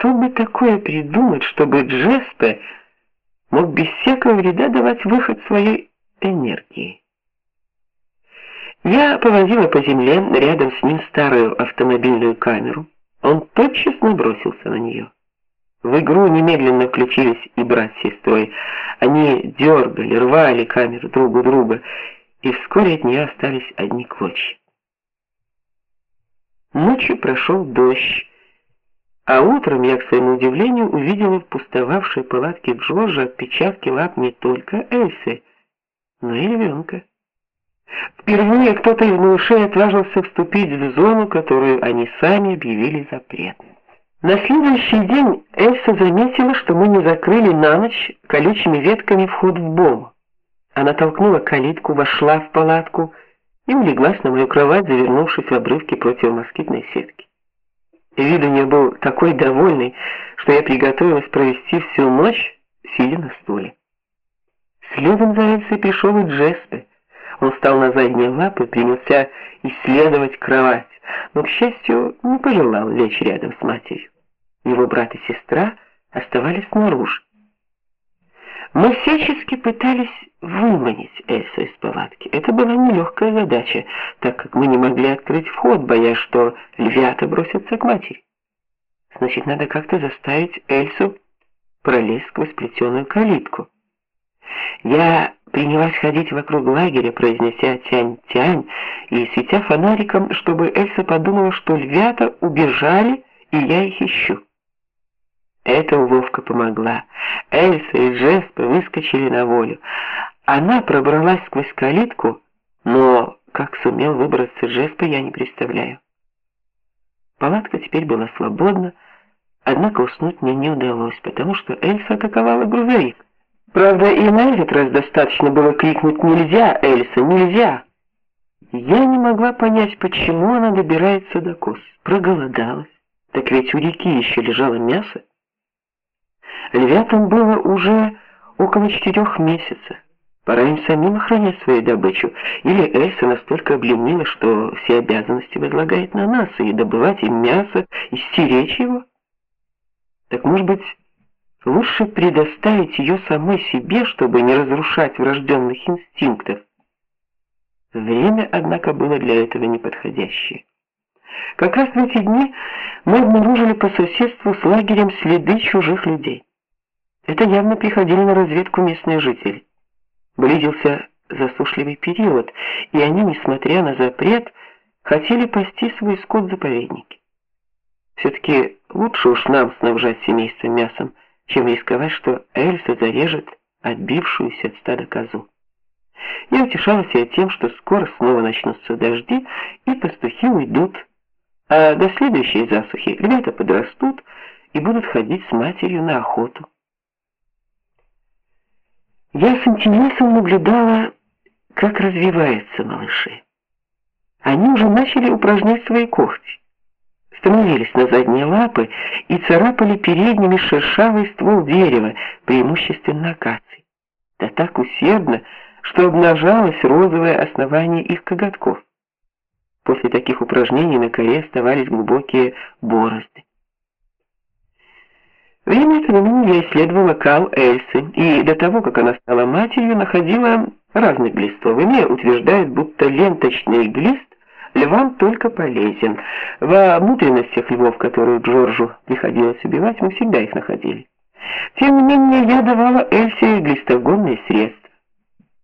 Кто бы такое придумать, чтобы Джеспе мог без всякого вреда давать выход своей энергии? Я повозила по земле рядом с ним старую автомобильную камеру. Он тотчас набросился на нее. В игру немедленно включились и брат с сестрой. Они дергали, рвали камеру друг у друга, и вскоре от нее остались одни клочья. Ночью прошел дождь, а утром я, к своему удивлению, увидела в пустовавшей палатке Джорджа отпечатки лап не только Эльсы, но и львенка. Впервые кто-то из малышей отважился вступить в зону, которую они сами объявили запретной. На следующий день Эльса заметила, что мы не закрыли на ночь колючими ветками вход в бом. Она толкнула калитку, вошла в палатку и улеглась на мою кровать, завернувшись в обрывки противомоскитной сетки. Вид у нее был такой довольный, что я приготовилась провести всю ночь, сидя на стуле. Следом за Эльсой пришел и Джеспе. Он встал на задние лапы, принялся исследовать кровать, но, к счастью, не пожелал лечь рядом с матерью. Его брат и сестра оставались снаружи. Мы всячески пытались выманить Эльсу из палатки. Это была нелегкая задача, так как мы не могли открыть вход, боясь, что львята бросятся к матери. Значит, надо как-то заставить Эльсу пролезть сквозь плетеную калитку. Я принялась ходить вокруг лагеря, произнеся «тянь-тянь» и светя фонариком, чтобы Эльса подумала, что львята убежали, и я их ищу. Эта уловка помогла. Эльса и Джеспа выскочили на волю. Она пробралась сквозь калитку, но как сумел выбраться Джеспа, я не представляю. Палатка теперь была свободна, однако уснуть мне не удалось, потому что Эльса атаковала грузовик. Правда, и на этот раз достаточно было крикнуть «Нельзя, Эльса, нельзя!». Я не могла понять, почему она добирается до коз. Проголодалась. Так ведь у реки еще лежало мясо. Львятам было уже около четырех месяцев. Пора им самим охранять свою добычу. Или Эльса настолько обленила, что все обязанности возлагает на нас, и добывать им мясо, и стеречь его. Так, может быть, лучше предоставить ее самой себе, чтобы не разрушать врожденных инстинктов? Время, однако, было для этого неподходящее. Как раз в эти дни мы обнаружили по соседству с лагерем следы чужих людей. Это явно приходили на разведку местные жители. Близился засушливый период, и они, несмотря на запрет, хотели пасти свой скот в заповеднике. Все-таки лучше уж нам снабжать семейство мясом, чем рисковать, что Эльса зарежет отбившуюся от стада козу. Я утешала себя тем, что скоро снова начнутся дожди, и пастухи уйдут, а до следующей засухи ребята подрастут и будут ходить с матерью на охоту. Я с интересом наблюдала, как развиваются малыши. Они уже начали упражнять свои когти. Становились на задние лапы и царапали передними шершавый ствол дерева, преимущественно акации. Да так усердно, что обнажалось розовое основание их коготков. После таких упражнений на коре оставались глубокие борозды. Время от времени я исследовала кал Эльсы, и до того, как она стала матерью, находила разных глистов. Иные утверждают, будто ленточный глист львам только полезен. Во внутренностях львов, которые Джорджу приходилось убивать, мы всегда их находили. Тем не менее, я давала Эльсе глистогонные средства.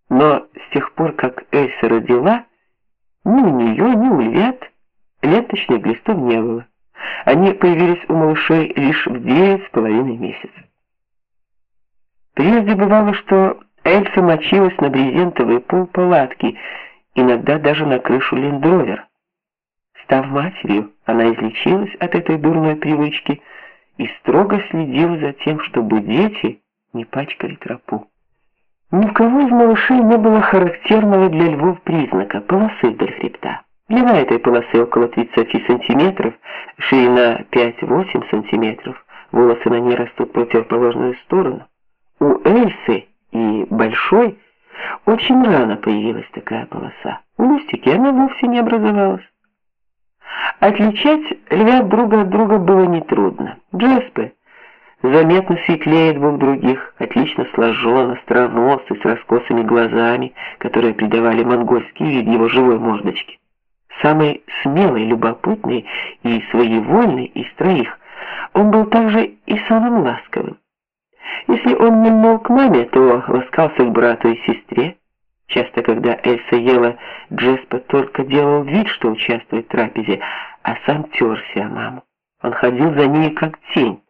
Но с тех пор, как Эльса родила, ни у нее, ни у львят ленточных глистов не было. Они появились у малышей лишь в девять с половиной месяцев. Прежде бывало, что Эльса мочилась на брезентовый пол палатки, иногда даже на крышу лендровера. Став матерью, она излечилась от этой дурной привычки и строго следила за тем, чтобы дети не пачкали тропу. Ни у кого из малышей не было характерного для львов признака полосы вдоль хребта. Длина этой полосы около 30 сантиметров, ширина 5-8 сантиметров. Волосы на ней растут в противоположную сторону. У Эльсы и Большой очень рано появилась такая полоса. У Лустики она вовсе не образовалась. Отличать львят друга от друга было нетрудно. Джеспе заметно светлее двух других, отлично сложен, остроносый, с раскосыми глазами, которые придавали монгольский вид его живой мордочке. Самый смелый, любопытный и своевольный из троих, он был также и самым ласковым. Если он не мог к маме, то ласкался к брату и сестре. Часто, когда Эльса ела, Джеспа только делал вид, что участвует в трапезе, а сам терся о маму. Он ходил за ней как тень.